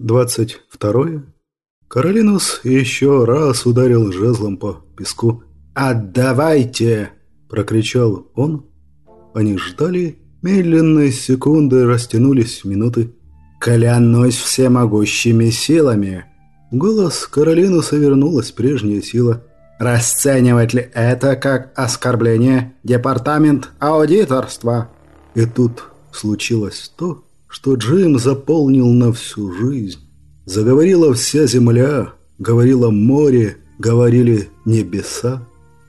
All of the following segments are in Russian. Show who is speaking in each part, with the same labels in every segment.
Speaker 1: 22. Каролинус еще раз ударил жезлом по песку. «Отдавайте!» – прокричал он. Они ждали. Медленные секунды растянулись в минуты. «Клянусь всемогущими силами!» Голос Каролинуса вернулась прежняя сила. «Расценивать ли это как оскорбление департамент аудиторства?» И тут случилось то, что Джим заполнил на всю жизнь. Заговорила вся земля, говорило море, говорили небеса.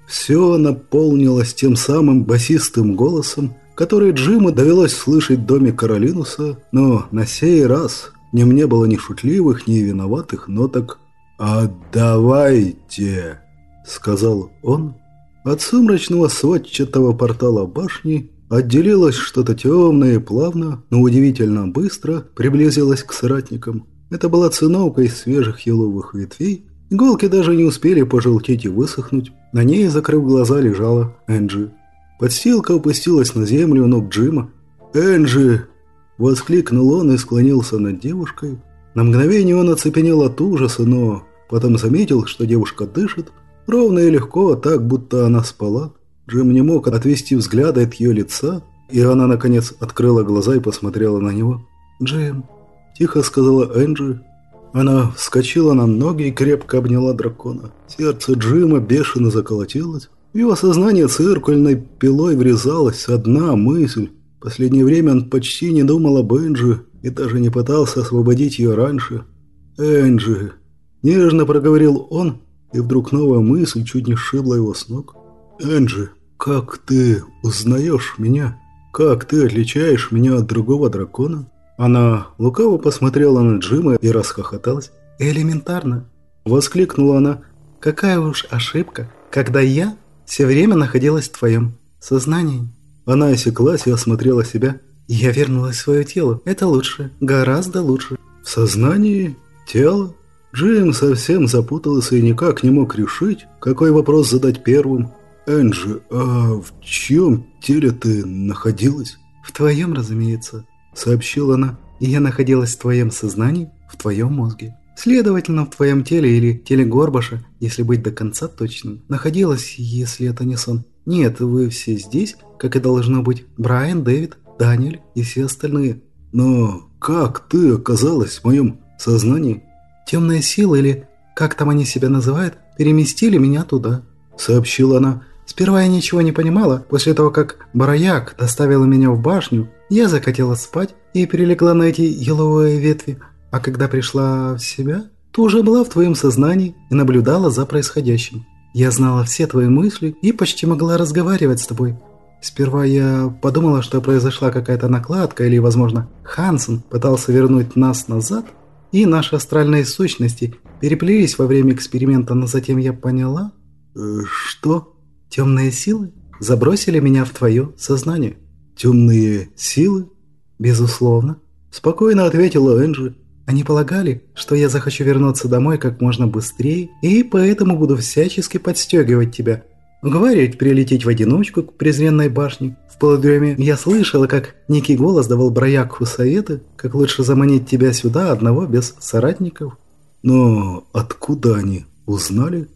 Speaker 1: Все наполнилось тем самым басистым голосом, который Джиму довелось слышать в доме Каролинуса, но на сей раз нем не было ни шутливых, ни виноватых ноток. «Отдавайте!» — сказал он. От сумрачного сводчатого портала башни Отделилось что-то темное и плавно, но удивительно быстро приблизилось к соратникам. Это была циновка из свежих еловых ветвей. Иголки даже не успели пожелтеть и высохнуть. На ней, закрыв глаза, лежала Энджи. Подстилка опустилась на землю ног Джима. «Энджи!» – воскликнул он и склонился над девушкой. На мгновение он оцепенел от ужаса, но потом заметил, что девушка дышит, ровно и легко, так будто она спала. Джим не мог отвести взгляда от ее лица, и она, наконец, открыла глаза и посмотрела на него. «Джим», – тихо сказала Энджи. Она вскочила на ноги и крепко обняла дракона. Сердце Джима бешено заколотилось. В его сознание циркульной пилой врезалась одна мысль. В последнее время он почти не думал об Энджи и даже не пытался освободить ее раньше. «Энджи!» – нежно проговорил он, и вдруг новая мысль чуть не сшибла его с ног. «Энджи, как ты узнаешь меня? Как ты отличаешь меня от другого дракона?» Она лукаво посмотрела на Джима и расхохоталась. «Элементарно!» Воскликнула она. «Какая уж ошибка, когда я все время находилась в твоем сознании!» Она осеклась и осмотрела себя. «Я вернулась в свое тело. Это лучше. Гораздо лучше». «В сознании? Тело?» Джим совсем запутался и никак не мог решить, какой вопрос задать первым. «Энджи, а в чьем теле ты находилась?» «В твоем, разумеется», — сообщила она. «И я находилась в твоем сознании, в твоем мозге. Следовательно, в твоем теле или теле Горбаша, если быть до конца точным, находилась, если это не сон. Нет, вы все здесь, как и должно быть, Брайан, Дэвид, Даниэль и все остальные. Но как ты оказалась в моем сознании? Темная сила или как там они себя называют, переместили меня туда», — сообщила она. Сперва я ничего не понимала. После того, как Бараяк доставила меня в башню, я захотела спать и перелегла на эти еловые ветви. А когда пришла в себя, то уже была в твоем сознании и наблюдала за происходящим. Я знала все твои мысли и почти могла разговаривать с тобой. Сперва я подумала, что произошла какая-то накладка или, возможно, Хансен пытался вернуть нас назад, и наши астральные сущности переплелись во время эксперимента, но затем я поняла... Э, что? Темные силы забросили меня в твое сознание. Темные силы? Безусловно. Спокойно ответила Энджи. Они полагали, что я захочу вернуться домой как можно быстрее, и поэтому буду всячески подстегивать тебя. Уговаривать прилететь в одиночку к презренной башне. В полудреме я слышала, как некий голос давал Броякху советы, как лучше заманить тебя сюда одного без соратников. Но откуда они узнали?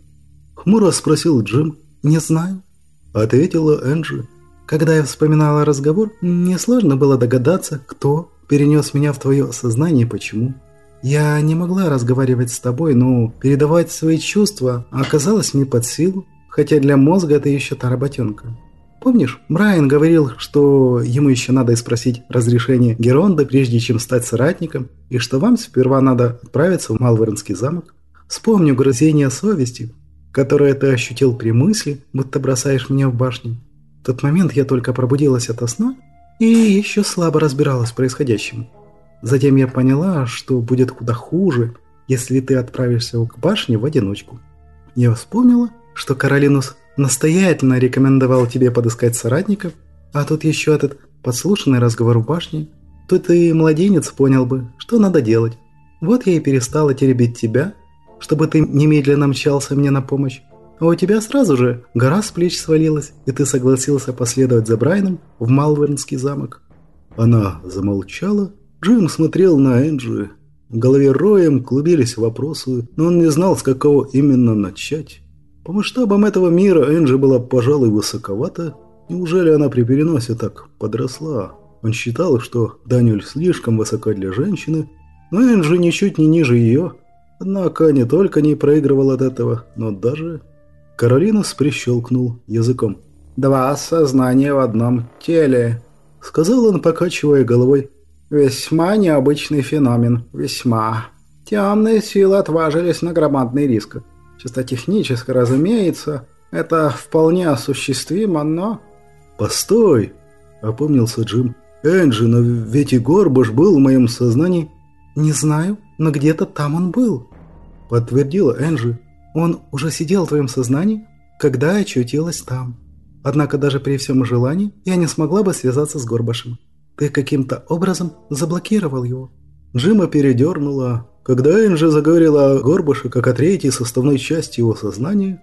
Speaker 1: Хмуро спросил Джим. «Не знаю», – ответила Энджи. «Когда я вспоминала разговор, мне сложно было догадаться, кто перенес меня в твое сознание и почему. Я не могла разговаривать с тобой, но передавать свои чувства оказалось мне под силу, хотя для мозга это еще та работенка. Помнишь, Брайан говорил, что ему еще надо спросить разрешение Геронда, прежде чем стать соратником, и что вам сперва надо отправиться в Малвернский замок? Вспомню грызение совести, которое ты ощутил при мысли, будто бросаешь меня в башню. В тот момент я только пробудилась ото сна и еще слабо разбиралась в происходящем. Затем я поняла, что будет куда хуже, если ты отправишься к башне в одиночку. Я вспомнила, что Каролинус настоятельно рекомендовал тебе подыскать соратников, а тут еще этот подслушанный разговор в башне. Тут и младенец понял бы, что надо делать. Вот я и перестала теребить тебя чтобы ты немедленно мчался мне на помощь. А у тебя сразу же гора с плеч свалилась, и ты согласился последовать за Брайаном в Малвернский замок». Она замолчала. Джим смотрел на Энджи. В голове роем клубились вопросы, но он не знал, с какого именно начать. По масштабам этого мира Энджи была, пожалуй, высоковата. Неужели она при переносе так подросла? Он считал, что Даниэль слишком высока для женщины, но Энджи ничуть не ниже ее. Однако не только не проигрывал от этого, но даже... Каролина прищелкнул языком.
Speaker 2: «Два сознания в одном теле», —
Speaker 1: сказал он, покачивая головой.
Speaker 2: «Весьма необычный феномен, весьма. Темные силы отважились на громадный риск. Чисто технически, разумеется, это вполне осуществимо, но...»
Speaker 1: «Постой!» — опомнился Джим. «Энджи, но ведь и Горбуш был в моем сознании».
Speaker 2: «Не знаю, но где-то там он был», — подтвердила Энджи. «Он уже сидел в твоем сознании, когда очутилась там. Однако даже при всем желании я не смогла бы связаться с Горбашем. Ты каким-то образом заблокировал его».
Speaker 1: Джима передернула. Когда Энджи заговорила о Горбаше как о третьей составной части его сознания,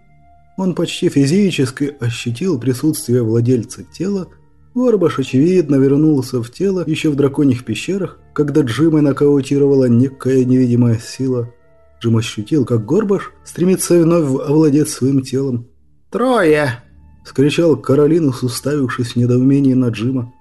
Speaker 1: он почти физически ощутил присутствие владельца тела, Горбаш, очевидно, вернулся в тело еще в драконьих пещерах, когда Джима нокаутировала некая невидимая сила. Джим ощутил, как Горбаш стремится вновь овладеть своим телом.
Speaker 2: «Трое!»
Speaker 1: – скричал Каролинус, уставившись в недоумении на Джима.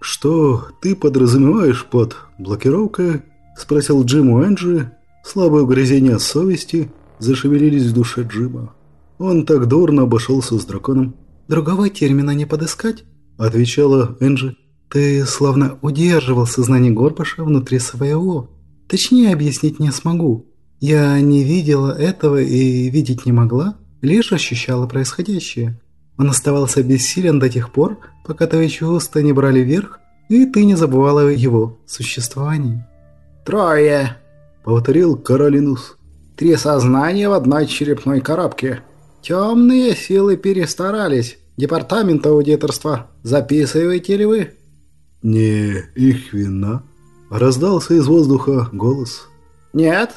Speaker 1: «Что ты подразумеваешь под блокировкой?» – спросил Джим у Энджи. Слабое угрызение совести зашевелились в душе Джима. Он так дурно обошелся с драконом.
Speaker 2: «Другого термина не подыскать?»
Speaker 1: – отвечала Энджи.
Speaker 2: «Ты словно удерживал сознание Горбаша внутри своего. Точнее объяснить не смогу. Я не видела этого и видеть не могла, лишь ощущала происходящее. Он оставался бессилен до тех пор, пока твои чувства не брали верх, и ты не забывала его существовании».
Speaker 1: «Трое!» – повторил Каролинус.
Speaker 2: «Три сознания в одной черепной коробке. Темные силы перестарались». Департамент аудиторства. Записываете ли вы?»
Speaker 1: «Не их вина», — раздался из воздуха голос.
Speaker 2: «Нет?»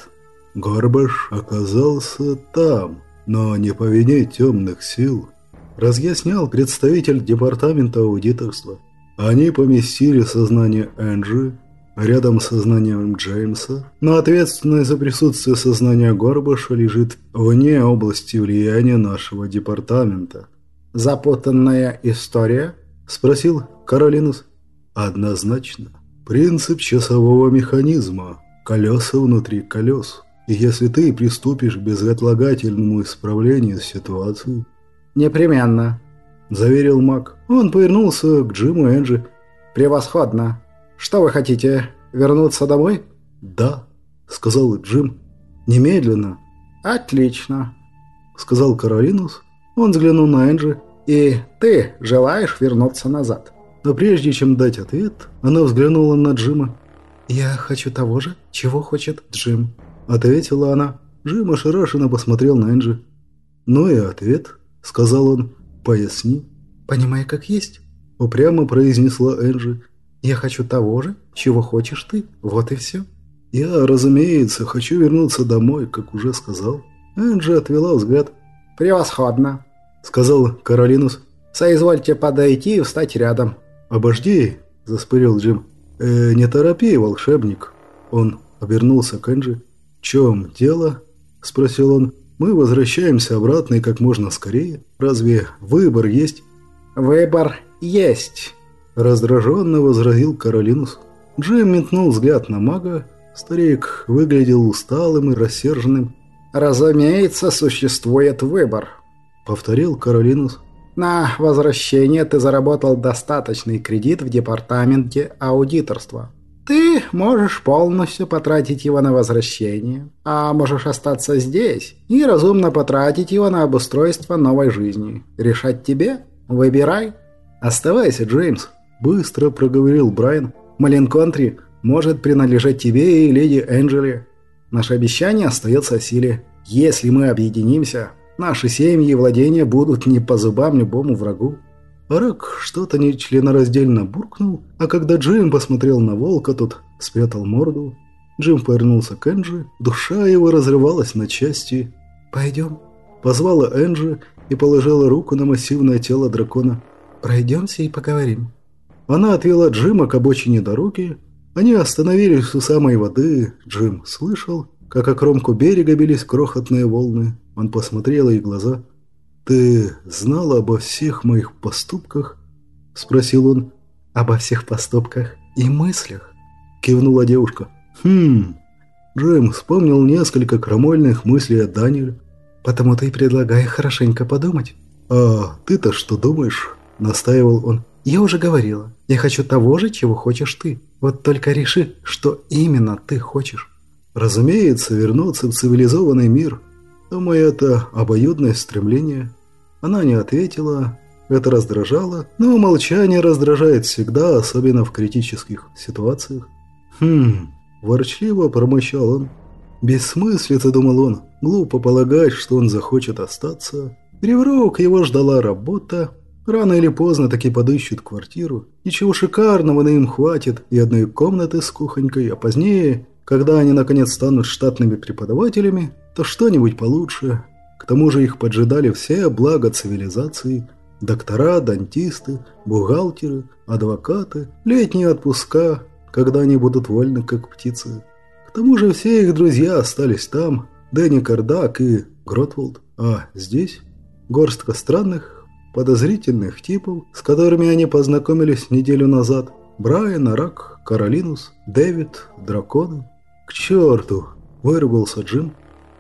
Speaker 1: «Горбаш оказался там, но не по вине темных сил», — разъяснял представитель департамента аудиторства. «Они поместили сознание Энджи рядом с сознанием Джеймса, но ответственность за присутствие сознания Горбаша лежит вне области влияния нашего департамента».
Speaker 2: «Запутанная история?»
Speaker 1: – спросил Каролинус. «Однозначно. Принцип часового механизма. Колеса внутри колес. И если ты приступишь к безотлагательному исправлению ситуации...»
Speaker 2: «Непременно», –
Speaker 1: заверил Мак. Он повернулся к Джиму Энджи.
Speaker 2: «Превосходно. Что вы хотите, вернуться домой?»
Speaker 1: «Да», – сказал Джим. «Немедленно».
Speaker 2: «Отлично», –
Speaker 1: сказал Каролинус он взглянул на Энджи.
Speaker 2: «И ты желаешь вернуться назад?»
Speaker 1: Но прежде чем дать ответ, она взглянула на Джима.
Speaker 2: «Я хочу того же, чего хочет Джим», —
Speaker 1: ответила она. Джим ошарашенно посмотрел на Энджи. «Ну и ответ», — сказал он. «Поясни».
Speaker 2: «Понимай, как есть», —
Speaker 1: упрямо произнесла Энджи.
Speaker 2: «Я хочу того же, чего хочешь ты. Вот и все».
Speaker 1: «Я, разумеется, хочу вернуться домой, как уже сказал». Энджи отвела взгляд.
Speaker 2: «Превосходно», —
Speaker 1: сказал Каролинус.
Speaker 2: «Соизвольте подойти и встать рядом».
Speaker 1: «Обожди», — заспырил Джим. «Э, «Не торопи, волшебник». Он обернулся к Энджи. «В чем дело?» — спросил он. «Мы возвращаемся обратно и как можно скорее. Разве выбор есть?»
Speaker 2: «Выбор есть», —
Speaker 1: раздраженно возразил Каролинус. Джим метнул взгляд на мага. Старик выглядел усталым и рассерженным.
Speaker 2: «Разумеется, существует выбор»,
Speaker 1: повторил Каролинус.
Speaker 2: «На возвращение ты заработал достаточный кредит в департаменте аудиторства. Ты можешь полностью потратить его на возвращение, а можешь остаться здесь и разумно потратить его на обустройство новой жизни. Решать тебе? Выбирай».
Speaker 1: «Оставайся, Джеймс», – быстро проговорил Брайан. «Малинконтри может принадлежать тебе и леди Энджели. Наше обещание остается в силе. Если мы объединимся, Наши семьи и владения будут не по зубам любому врагу. Рак что-то нечленораздельно буркнул, а когда Джим посмотрел на волка, тот спрятал морду. Джим повернулся к Энджи, душа его разрывалась на части.
Speaker 2: «Пойдем», —
Speaker 1: позвала Энджи и положила руку на массивное тело дракона.
Speaker 2: «Пройдемся и поговорим».
Speaker 1: Она отвела Джима к обочине дороги, Они остановились у самой воды. Джим слышал, как о кромку берега бились крохотные волны. Он посмотрел ей глаза. «Ты знала обо всех моих поступках?» – спросил он.
Speaker 2: «Обо всех поступках и мыслях», – кивнула девушка.
Speaker 1: «Хм...» Джим вспомнил несколько крамольных мыслей о Даниэле.
Speaker 2: «Потому ты и предлагай хорошенько подумать».
Speaker 1: «А ты-то что думаешь?» – настаивал он.
Speaker 2: «Я уже говорила. Я хочу того же, чего хочешь ты. Вот только реши, что именно ты хочешь».
Speaker 1: «Разумеется, вернуться в цивилизованный мир. Думаю, это обоюдное стремление». Она не ответила. Это раздражало, но молчание раздражает всегда, особенно в критических ситуациях. «Хм...» – ворчливо промычал он. «Бессмыслица», – думал он. «Глупо полагать, что он захочет остаться». Переврок его ждала работа. Рано или поздно таки подыщут квартиру. Ничего шикарного на им хватит и одной комнаты с кухонькой, а позднее, когда они наконец станут штатными преподавателями, то что-нибудь получше. К тому же их поджидали все блага цивилизации – доктора, дантисты, бухгалтеры, адвокаты, летние отпуска, когда они будут вольны, как птицы. К тому же все их друзья остались там – Дэнни Кардак и Гротволд. А здесь горстка странных, подозрительных типов, с которыми они познакомились неделю назад. Брайан, Арак, Каролинус, Дэвид, Драконы. «К черту!» – выругался Джим.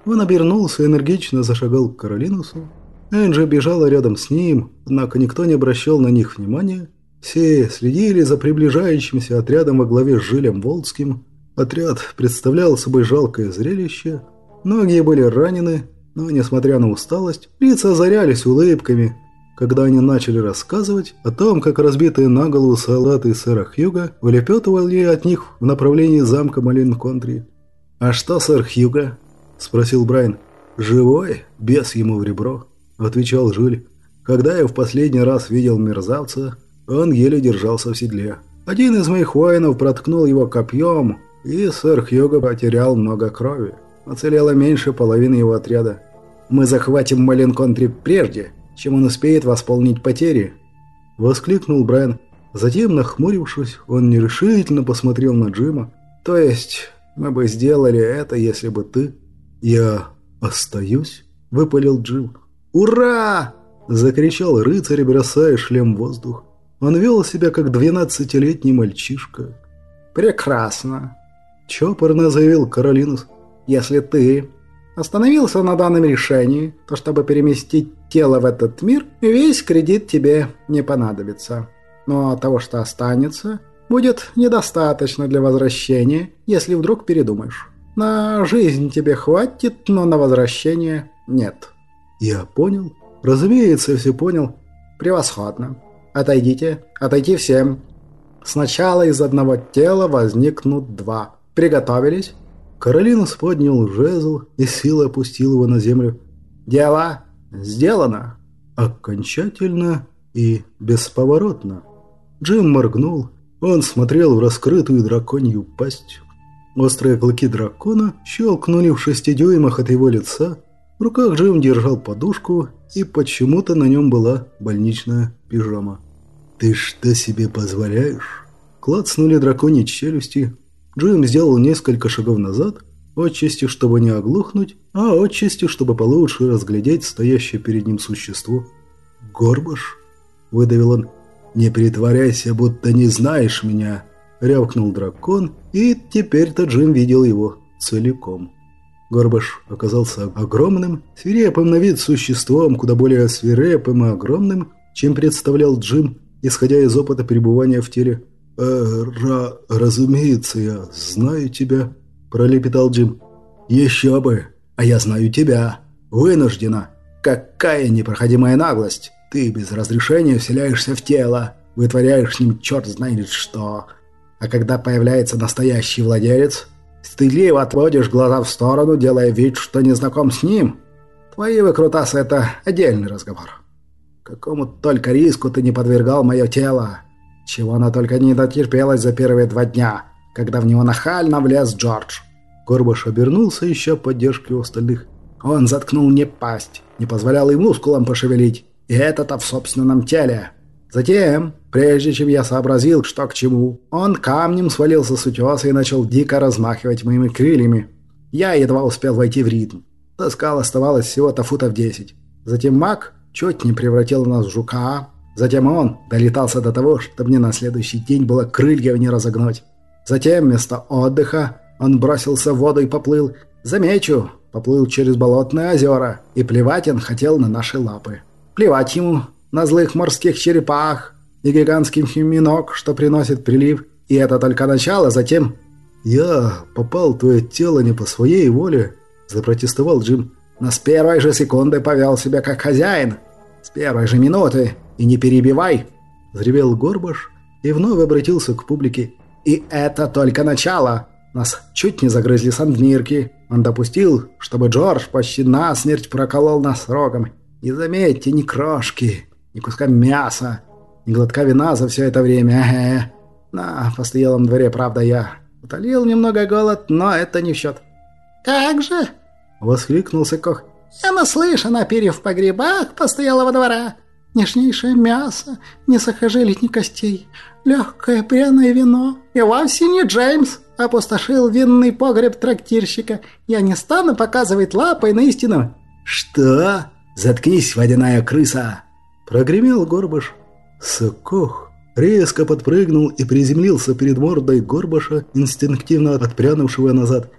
Speaker 1: Он обернулся и энергично зашагал к Каролинусу. Энджи бежала рядом с ним, однако никто не обращал на них внимания. Все следили за приближающимся отрядом во главе с Жилем Волдским. Отряд представлял собой жалкое зрелище. Многие были ранены, но, несмотря на усталость, лица озарялись улыбками, когда они начали рассказывать о том, как разбитые на голову солдаты сэра Хьюга вылепетывали от них в направлении замка Малин-Контри. «А что, сэр Хьюга?» – спросил Брайан. «Живой? Бес ему в ребро», – отвечал Жиль. «Когда я в последний раз видел мерзавца, он еле держался в седле. Один из моих воинов проткнул его копьем, и сэр Хьюго потерял много крови. Оцелело меньше половины его отряда. Мы захватим Маленконтри прежде, чем он успеет восполнить потери», – воскликнул Брайан. Затем, нахмурившись, он нерешительно посмотрел на Джима. «То есть, мы бы сделали это, если бы ты...» «Я остаюсь?» – выпалил Джим. «Ура!» – закричал рыцарь, бросая шлем в воздух. Он вел себя как двенадцатилетний мальчишка.
Speaker 2: «Прекрасно!»
Speaker 1: – чопорно заявил Каролинус.
Speaker 2: «Если ты остановился на данном решении, то чтобы переместить тело в этот мир, весь кредит тебе не понадобится. Но того, что останется, будет недостаточно для возвращения, если вдруг передумаешь. На жизнь тебе хватит, но на возвращение нет.
Speaker 1: Я понял. Разумеется, я все понял.
Speaker 2: Превосходно. Отойдите, отойти всем. Сначала из одного тела возникнут два. Приготовились?
Speaker 1: Каролинус поднял жезл и силой опустил его на землю.
Speaker 2: «Дело сделано!»
Speaker 1: Окончательно и бесповоротно. Джим моргнул. Он смотрел в раскрытую драконью пасть. Острые клыки дракона щелкнули в шести дюймах от его лица. В руках Джим держал подушку, и почему-то на нем была больничная пижама. «Ты что себе позволяешь?» Клацнули драконьи челюсти. Джим сделал несколько шагов назад, отчасти, чтобы не оглохнуть, а отчасти, чтобы получше разглядеть стоящее перед ним существо. «Горбаш?» – выдавил он. «Не притворяйся, будто не знаешь меня!» – рявкнул дракон, и теперь-то Джим видел его целиком. Горбаш оказался огромным, свирепым на вид существом, куда более свирепым и огромным, чем представлял Джим, исходя из опыта пребывания в теле. «Э, ра, разумеется, я знаю тебя», – пролепетал Джим. «Еще бы! А я знаю тебя! Вынуждена! Какая непроходимая наглость! Ты без разрешения вселяешься в тело, вытворяешь с ним черт знает что!» А когда появляется настоящий владелец, стыдливо отводишь глаза в сторону, делая вид, что не знаком с ним. Твои выкрутасы – это отдельный разговор. Какому только риску ты не подвергал мое тело. Чего она только не дотерпелась за первые два дня, когда в него нахально влез Джордж. Горбаш обернулся, ища поддержки у остальных. Он заткнул мне пасть, не позволял и мускулам пошевелить. И это-то в собственном теле. Затем, прежде чем я сообразил, что к чему, он камнем свалился с утеса и начал дико размахивать моими крыльями. Я едва успел войти в ритм. До скал оставалось всего-то футов десять. Затем маг чуть не превратил нас в жука. Затем он долетался до того, что мне на следующий день было крылья не разогнуть. Затем вместо отдыха он бросился в воду и поплыл. Замечу, поплыл через болотные озера, и плевать он хотел на наши лапы. Плевать ему на злых морских черепах и гигантских миног, что приносит прилив. И это только начало, затем... «Я попал в твое тело не по своей воле», – запротестовал Джим. «Но с первой же секунды повел себя как хозяин. С первой же минуты. И не перебивай!» – взревел Горбаш и вновь обратился к публике. «И это только начало. Нас чуть не загрызли сандмирки. Он допустил, чтобы Джордж почти насмерть проколол нас рогом. И заметьте, ни крошки, ни куска мяса, ни глотка вина за все это время. На постоялом дворе, правда, я утолил немного голод, но это не в счет.
Speaker 2: «Как же?»
Speaker 1: — воскликнул Сыкох.
Speaker 2: «Я наслышан о перьев в погребах постоялого двора. Нежнейшее мясо, ни сахажилить, ни костей, легкое пряное вино. И вовсе не Джеймс опустошил винный погреб трактирщика. Я не стану показывать лапой на истину».
Speaker 1: «Что? Заткнись, водяная крыса!» Прогремел Горбаш. Сокох резко подпрыгнул и приземлился перед мордой Горбаша, инстинктивно отпрянувшего назад.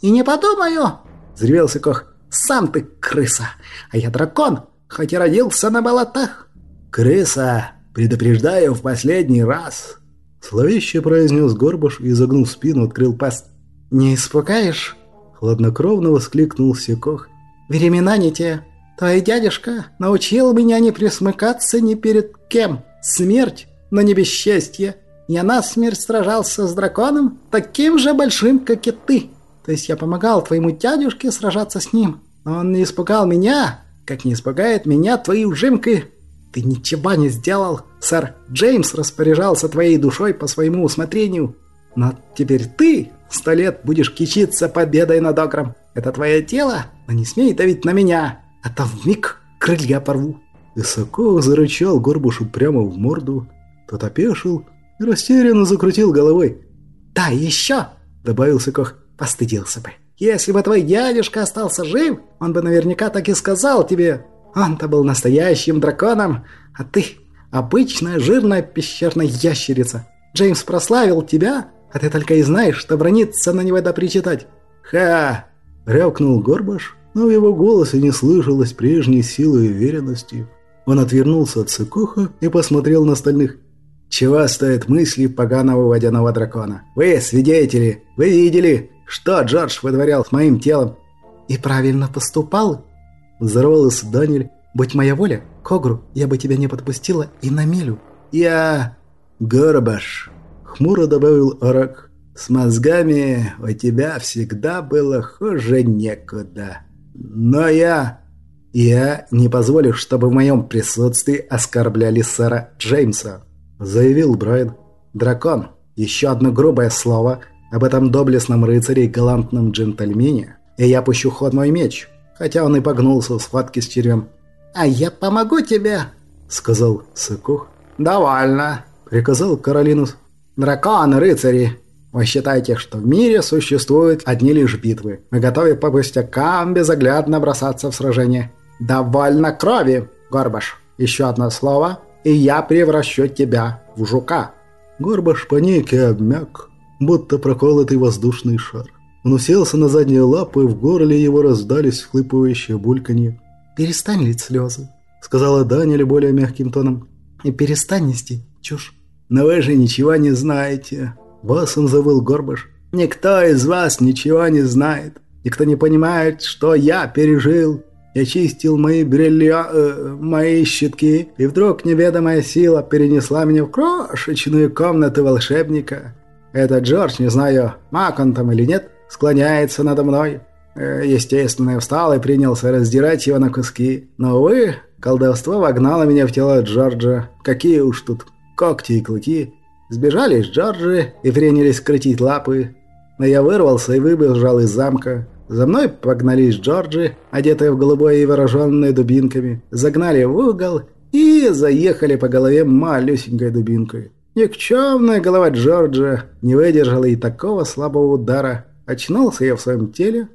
Speaker 2: «И не подумаю!» – взревел Сокох. «Сам ты крыса, а я дракон, хоть и родился на болотах!»
Speaker 1: «Крыса, предупреждаю в последний раз!» Словеще произнес Горбаш и, загнув спину, открыл пасть.
Speaker 2: «Не испугаешь?»
Speaker 1: – хладнокровно воскликнул Секох.
Speaker 2: «Времена не те. Твой дядюшка научил меня не присмыкаться ни перед кем. Смерть, но не бесчестье. Я насмерть сражался с драконом, таким же большим, как и ты. То есть я помогал твоему дядюшке сражаться с ним. Но он не испугал меня, как не испугает меня твои ужимки. Ты ничего не сделал. Сэр Джеймс распоряжался твоей душой по своему усмотрению. Но теперь ты сто лет будешь кичиться победой над Окром. Это твое тело, но не смей давить на меня а там вмиг крылья порву».
Speaker 1: Высоко зарычал Горбушу прямо в морду. Тот опешил и растерянно закрутил головой.
Speaker 2: «Да, еще!» – добавил Сыкох. «Постыдился бы. Если бы твой дядюшка остался жив, он бы наверняка так и сказал тебе. Он-то был настоящим драконом, а ты – обычная жирная пещерная ящерица. Джеймс прославил тебя, а ты только и знаешь, что брониться на него да причитать».
Speaker 1: «Ха!» – рявкнул Горбаш но в его голосе не слышалось прежней силы и уверенности. Он отвернулся от Сыкоха и посмотрел на остальных. «Чего стоят мысли поганого водяного дракона? Вы, свидетели, вы видели, что Джордж вытворял с моим телом?»
Speaker 2: «И правильно поступал?»
Speaker 1: Взорвался Даниэль.
Speaker 2: «Будь моя воля, Когру, я бы тебя не подпустила и на милю».
Speaker 1: «Я... Горбаш», — хмуро добавил Арак. «С мозгами у тебя всегда было хуже некуда». Но я... Я не позволю, чтобы в моем присутствии оскорбляли сэра Джеймса, заявил Брайан. Дракон. Еще одно грубое слово об этом доблестном рыцаре и галантном джентльмене, и я пущу ход мой меч, хотя он и погнулся в схватке с червем.
Speaker 2: «А я помогу тебе», — сказал Сыкух.
Speaker 1: «Довольно», — приказал Каролинус. «Драконы, рыцари, вы считаете, что в мире существуют одни лишь битвы. Мы готовы по пустякам безоглядно бросаться в сражение. Довольно крови, Горбаш. Еще одно слово, и я превращу тебя в жука». Горбаш паник и обмяк, будто проколотый воздушный шар. Он уселся на задние лапы, в горле его раздались хлыпывающие бульканье.
Speaker 2: «Перестань лить слезы», —
Speaker 1: сказала Даниэль более мягким тоном.
Speaker 2: «И перестань нести чушь».
Speaker 1: «Но вы же ничего не знаете», Басом завыл Горбаш. «Никто из вас ничего не знает. Никто не понимает, что я пережил. Я чистил мои брилья... Э, мои щитки, и вдруг неведомая сила перенесла меня в крошечную комнату волшебника. Этот Джордж, не знаю, маг он там или нет, склоняется надо мной. Э, естественно, я встал и принялся раздирать его на куски. Но, увы, колдовство вогнало меня в тело Джорджа. Какие уж тут когти и клыки. Сбежали из Джорджи и принялись крутить лапы. Но я вырвался и выбежал из замка. За мной погнались Джорджи, одетые в голубое и вооруженные дубинками. Загнали в угол и заехали по голове малюсенькой дубинкой. Никчемная голова Джорджа не выдержала и такого слабого удара. Очнулся я в своем теле.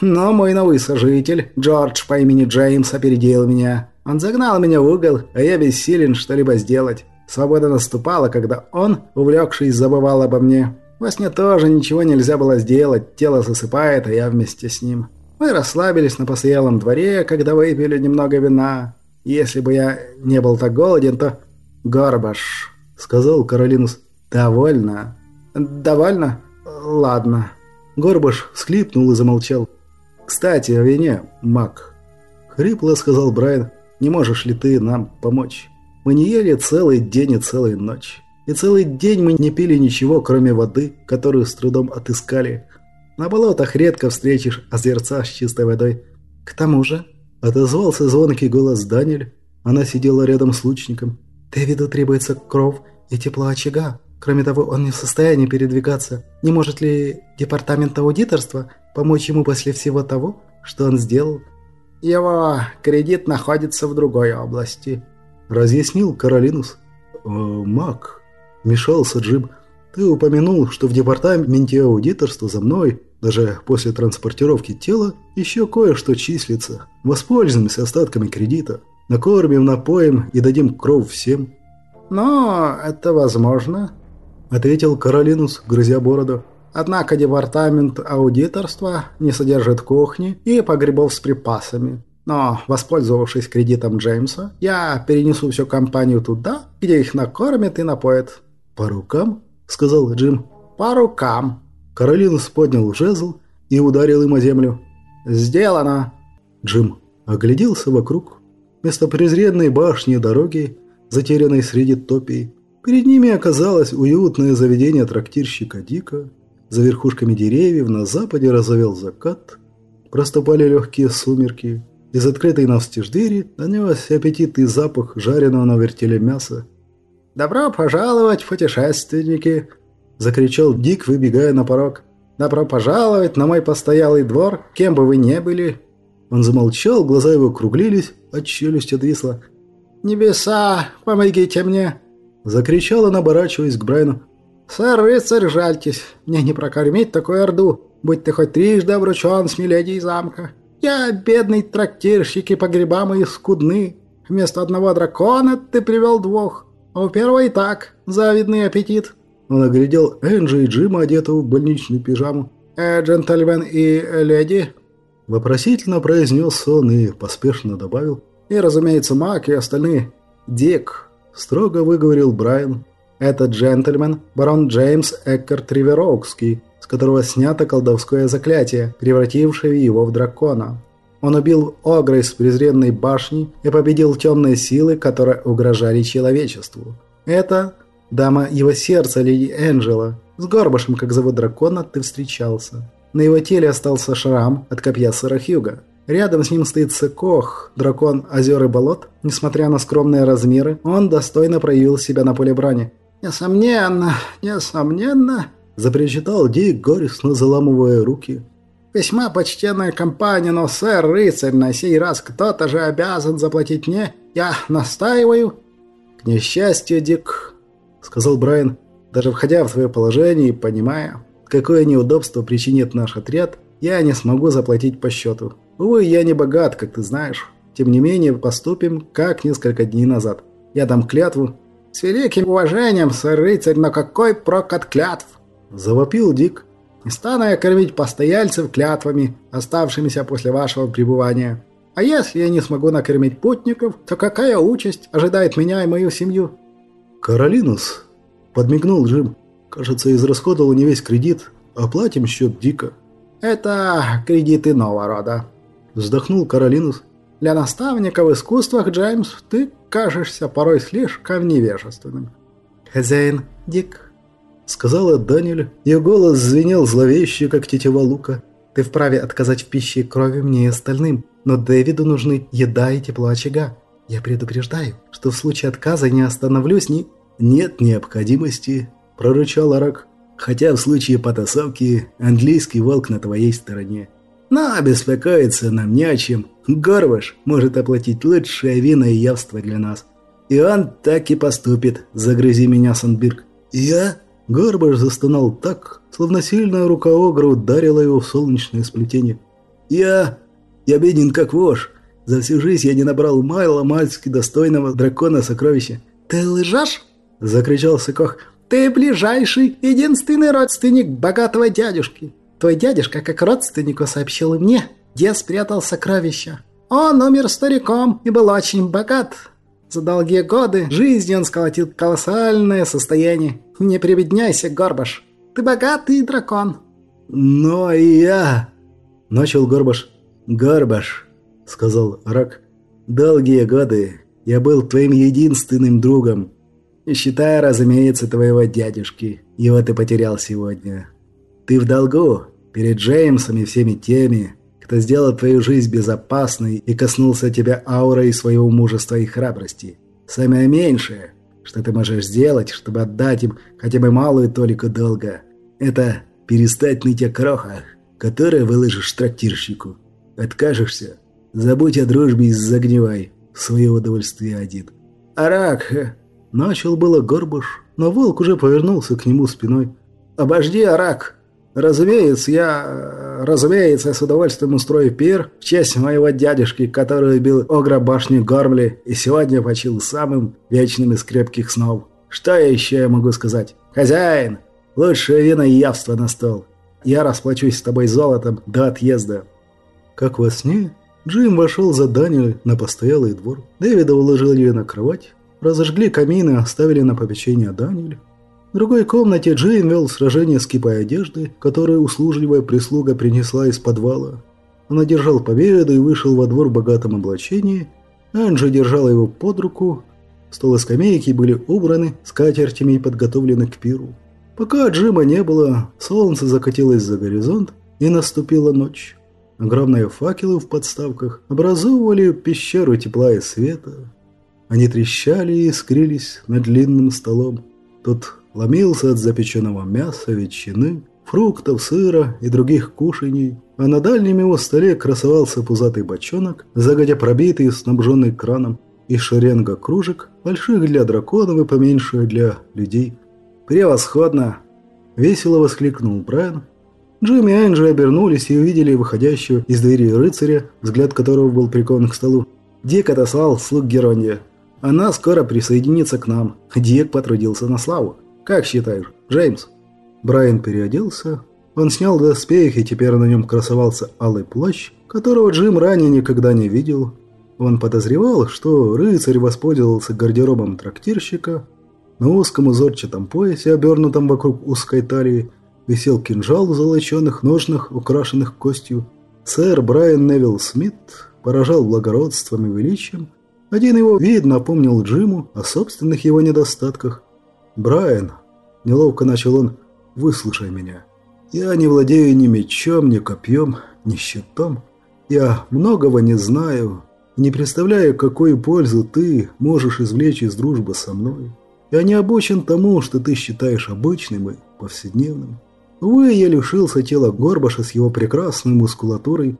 Speaker 1: Но мой новый сожитель, Джордж по имени Джеймс, опередил меня. Он загнал меня в угол, а я бессилен что-либо сделать. Свобода наступала, когда он, увлекшись, забывал обо мне. Во сне тоже ничего нельзя было сделать, тело засыпает, а я вместе с ним. Мы расслабились на постоялом дворе, когда выпили немного вина. Если бы я не был так голоден, то... «Горбаш», — сказал Каролинус. «Довольно». «Довольно? Ладно». Горбаш всхлипнул и замолчал. «Кстати, о вине, маг», — хрипло сказал Брайан. «Не можешь ли ты нам помочь? Мы не ели целый день и целую ночь. И целый день мы не пили ничего, кроме воды, которую с трудом отыскали. На болотах редко встретишь озерца с чистой водой. К тому же, отозвался звонкий голос Даниэль. Она сидела рядом с лучником. Дэвиду требуется кровь и тепло очага. Кроме того, он не в состоянии передвигаться. Не может ли департамент аудиторства помочь ему после всего того, что он сделал? Его кредит находится в другой области, разъяснил Каролинус. «Э, «Мак», – вмешался Джим, – «ты упомянул, что в департаменте аудиторства за мной даже после транспортировки тела еще кое-что числится. Воспользуемся остатками кредита. Накормим, напоим и дадим кровь всем». «Но это возможно», – ответил Каролинус, грызя бороду. «Однако департамент аудиторства не содержит кухни и погребов с припасами. Но, воспользовавшись кредитом Джеймса, я перенесу всю компанию туда, где их накормят и напоят». «По рукам?» – сказал Джим. «По рукам», Каролинус поднял жезл и ударил им о землю. «Сделано!» Джим огляделся вокруг. Вместо презренной башни дороги, затерянной среди топий, перед ними оказалось уютное заведение трактирщика Дика. За верхушками деревьев на западе разовел закат. Проступали легкие сумерки. Из открытой навстежь двери донесся аппетитный запах жареного на вертеле мяса. «Добро пожаловать, путешественники!» – закричал Дик, выбегая на порог. «Добро пожаловать на мой постоялый двор, кем бы вы ни были!» Он замолчал, глаза его округлились, а челюсть отвисла. «Небеса, помогите мне!» Закричал он, оборачиваясь к Брайну. «Сэр, рыцарь, жальтесь, мне не прокормить такую орду, будь ты хоть трижды обручен с миледи замка. Я бедный трактирщик, и погреба мои скудны. Вместо одного дракона ты привел двух, а у первого и так завидный аппетит». Он оглядел Энджи и Джима, одетого в больничную пижаму. «Э, джентльмен и леди?» Вопросительно произнес он и поспешно добавил. «И, разумеется, Мак и остальные. Дик», – строго выговорил Брайан. «Это джентльмен, барон Джеймс Эккарт Риверокский, с которого снято колдовское заклятие, превратившее его в дракона. Он убил Огра из презренной башни и победил темные силы, которые угрожали человечеству. Это Дама его сердца, леди Энджела. С Горбашем, как зовут дракона, ты встречался. На его теле остался шрам от копья сэра Хьюга. Рядом с ним стоит Сыкох, дракон озер и болот. Несмотря на скромные размеры, он достойно проявил себя на поле брани. «Несомненно, несомненно», – запричитал Дик, горестно заламывая руки. «Весьма почтенная компания, но, сэр, рыцарь, на сей раз кто-то же обязан заплатить мне. Я настаиваю». «К несчастью, Дик, сказал Брайан, даже входя в твое положение и понимая, какое неудобство причинит наш отряд, я не смогу заплатить по счету. Увы, я не богат, как ты знаешь. Тем не менее, поступим, как несколько дней назад. Я дам клятву. С великим уважением, сэр рыцарь, но какой прок от клятв? Завопил Дик. Не стану я кормить постояльцев клятвами, оставшимися после вашего пребывания. А если я не смогу накормить путников, то какая участь ожидает меня и мою семью? «Каролинус!» – подмигнул Джим. «Кажется, израсходовал не весь кредит. Оплатим счет дико». «Это кредит иного рода», – вздохнул Каролинус. «Для наставника в искусствах, Джеймс, ты кажешься порой слишком невежественным». «Хозяин, Дик», – сказала Даниэль. Ее голос звенел зловеще, как тетива лука. «Ты вправе отказать в пище и крови мне и остальным, но Дэвиду нужны еда и тепло очага. Я предупреждаю, что в случае отказа не остановлюсь ни «Нет необходимости», – прорычал Арак. «Хотя в случае потасовки английский волк на твоей стороне. Но беспокоиться нам не о чем. Горваш может оплатить лучшее вино и явство для нас. И он так и поступит, загрызи меня, Сандбирг. Я? Горбаш застонал так, словно сильная рука Огра ударила его в солнечное сплетение. Я... я беден как вож. За всю жизнь я не набрал майла мальски достойного дракона сокровища.
Speaker 2: «Ты лжешь?» – закричал Сыкох. «Ты ближайший, единственный родственник богатого дядюшки. Твой дядюшка, как родственнику, сообщил мне, где спрятал сокровища. Он умер стариком и был очень богат. За долгие годы жизни он сколотил колоссальное состояние. Не прибедняйся, Горбаш. Ты богатый дракон.
Speaker 1: Но и я... Начал Горбаш. Горбаш, сказал Рак. Долгие годы я был твоим единственным другом. Считая, разумеется, твоего дядюшки. Его ты потерял сегодня. Ты в долгу перед Джеймсом и всеми теми, кто сделал твою жизнь безопасной и коснулся тебя аурой своего мужества и храбрости. Самое меньшее, что ты можешь сделать, чтобы отдать им хотя бы малую толику долга, это перестать ныть о крохах, которые выложишь трактирщику. Откажешься, забудь о дружбе и загнивай в свое удовольствие один. «Арак!» – начал было Горбуш, но волк уже повернулся к нему спиной. «Обожди, Арак!» Разумеется, я... Разумеется, с удовольствием устрою пир в честь моего дядюшки, который убил огра башни Гормли и сегодня почил самым вечным из крепких снов. Что еще я могу сказать? Хозяин, лучшее вино и явство на стол. Я расплачусь с тобой золотом до отъезда. Как во сне, Джим вошел за Даниэль на постоялый двор. Дэвида уложили на кровать, разожгли камины, оставили на попечение Даниэль. В другой комнате Джейн вел сражение с кипой одежды, которую услужливая прислуга принесла из подвала. Он одержал победу и вышел во двор в богатом облачении. Анджи держала его под руку. Стол и скамейки были убраны скатертями и подготовлены к пиру. Пока Джима не было, солнце закатилось за горизонт, и наступила ночь. Огромные факелы в подставках образовывали пещеру тепла и света. Они трещали и искрились над длинным столом. Тут ломился от запеченного мяса, ветчины, фруктов, сыра и других кушаний, а на дальнем его столе красовался пузатый бочонок, загодя пробитый и снабженный краном, и шеренга кружек, больших для драконов и поменьше для людей. «Превосходно!» – весело воскликнул Брайан. Джимми и Энджи обернулись и увидели выходящего из двери рыцаря, взгляд которого был прикован к столу. Дик отослал слуг Герония. Она скоро присоединится к нам. Дик потрудился на славу. Как считаешь, Джеймс?» Брайан переоделся. Он снял доспех, и теперь на нем красовался алый плащ, которого Джим ранее никогда не видел. Он подозревал, что рыцарь воспользовался гардеробом трактирщика. На узком узорчатом поясе, обернутом вокруг узкой талии, висел кинжал в золоченных ножнах, украшенных костью. Сэр Брайан Невилл Смит поражал благородством и величием. Один его вид напомнил Джиму о собственных его недостатках. «Брайан», – неловко начал он, – «выслушай меня. Я не владею ни мечом, ни копьем, ни щитом. Я многого не знаю, не представляю, какую пользу ты можешь извлечь из дружбы со мной. Я не обучен тому, что ты считаешь обычным и повседневным. Увы, я лишился тела Горбаша с его прекрасной мускулатурой.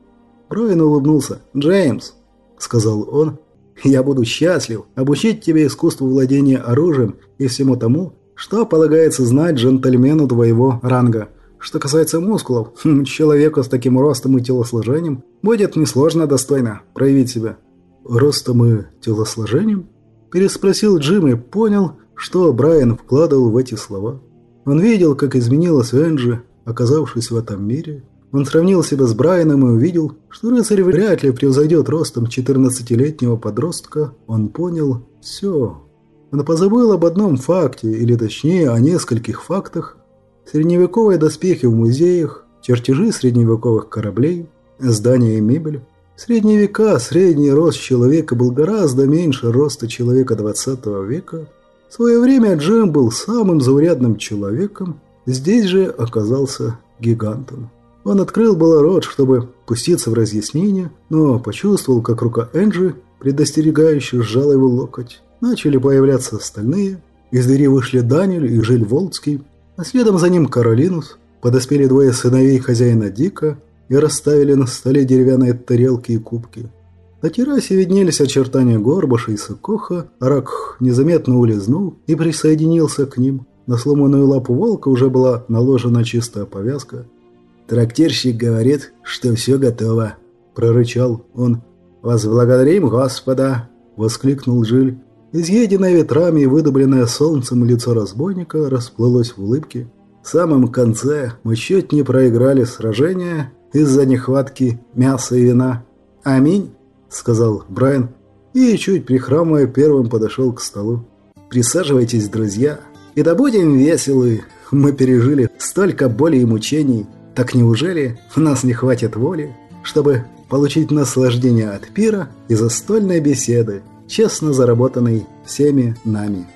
Speaker 1: Брайан улыбнулся. «Джеймс», – сказал он, я буду счастлив обучить тебе искусству владения оружием и всему тому, что полагается знать джентльмену твоего ранга. Что касается мускулов, хм, человеку с таким ростом и телосложением будет несложно достойно проявить себя. «Ростом и телосложением?» – переспросил Джим и понял, что Брайан вкладывал в эти слова. Он видел, как изменилась Энджи, оказавшись в этом мире – он сравнил себя с Брайаном и увидел, что рыцарь вряд ли превзойдет ростом 14-летнего подростка. Он понял все. Он позабыл об одном факте, или точнее о нескольких фактах. Средневековые доспехи в музеях, чертежи средневековых кораблей, здания и мебель. В средние века средний рост человека был гораздо меньше роста человека 20 века. В свое время Джим был самым заурядным человеком, здесь же оказался гигантом. Он открыл было рот, чтобы пуститься в разъяснение, но почувствовал, как рука Энджи, предостерегающе сжала его локоть. Начали появляться остальные. Из двери вышли Даниэль и Жиль Волцкий, а следом за ним Каролинус. Подоспели двое сыновей хозяина Дика и расставили на столе деревянные тарелки и кубки. На террасе виднелись очертания Горбаша и Сокоха, Рак незаметно улизнул и присоединился к ним. На сломанную лапу волка уже была наложена чистая повязка.
Speaker 3: «Трактирщик говорит, что все готово», – прорычал он.
Speaker 1: «Возблагодарим Господа!» – воскликнул Жиль. Изъеденное ветрами и выдобленное солнцем лицо разбойника расплылось в улыбке. В самом конце мы чуть не проиграли сражение из-за нехватки мяса и вина. «Аминь!» – сказал Брайан, и, чуть прихрамывая, первым подошел к столу. «Присаживайтесь, друзья, и да будем веселы. Мы пережили столько боли и мучений. Так неужели у нас не хватит воли, чтобы получить наслаждение от пира и застольной беседы, честно заработанной всеми нами?»